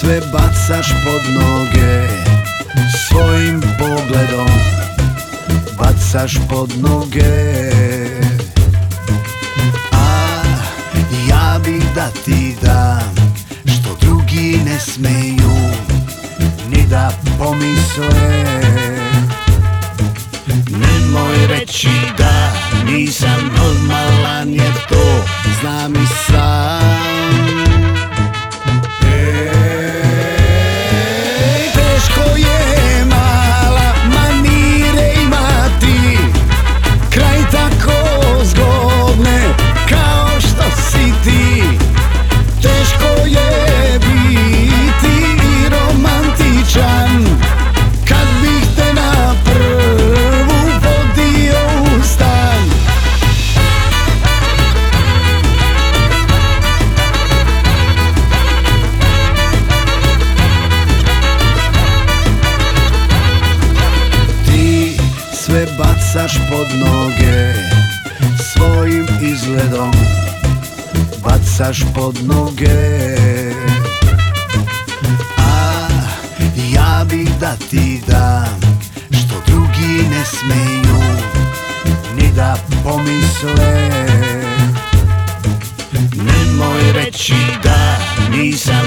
sve bacaš pod noge Svojim pogledom bacaš pod noge. A ja bih da ti dam Što drugi ne smeju Ni da pomisle. Nemoj reći da nisam bacaš pod noge Svojim izgledom Bacaš pod noge. A ja bih da ti dam Što drugi ne smeju Ni da pomisle. Nemoj reći da nisam